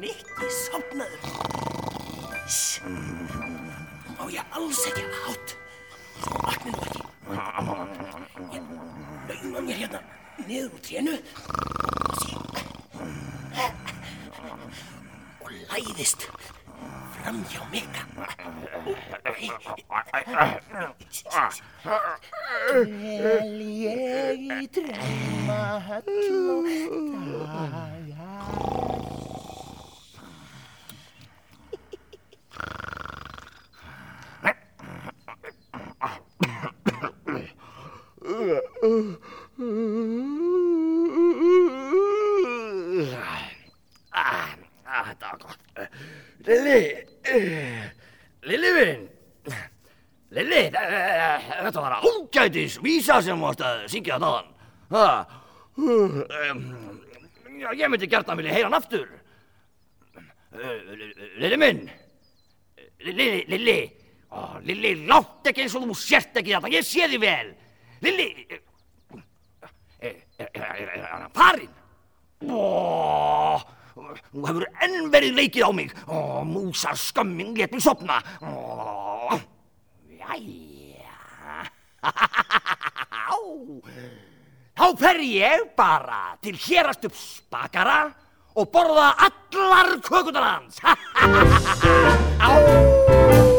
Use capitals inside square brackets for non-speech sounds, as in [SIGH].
Nikki sopnaður. Má ég alls ekki hátt. Svo vakni nú ekki. Ég lauma mér hérna niður úr trénu og læðist fram hjá Mikka. Vel ég í drauma höll Þetta var gott. Lilli, eh, Lilli minn, Lilli, eh, þetta var ágætis vísa sem varst að syngja þaðan. Ég myndi gert að vilja heyra hann aftur. Eh, Lilli minn, Lilli, Ó, Lilli, látt ekki eins og þú sért ekki þetta, ég sé því vel. Lilli, Ó, nú hefur enn verið leikið á mig. Ó, músar skömming létt mig sopna. Ó, jæja. [LAUGHS] Þá fer ég bara til hérastups bakara og borða allar kökunar hans. [LAUGHS] Á.